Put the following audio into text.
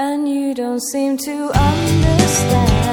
And you don't seem to understand.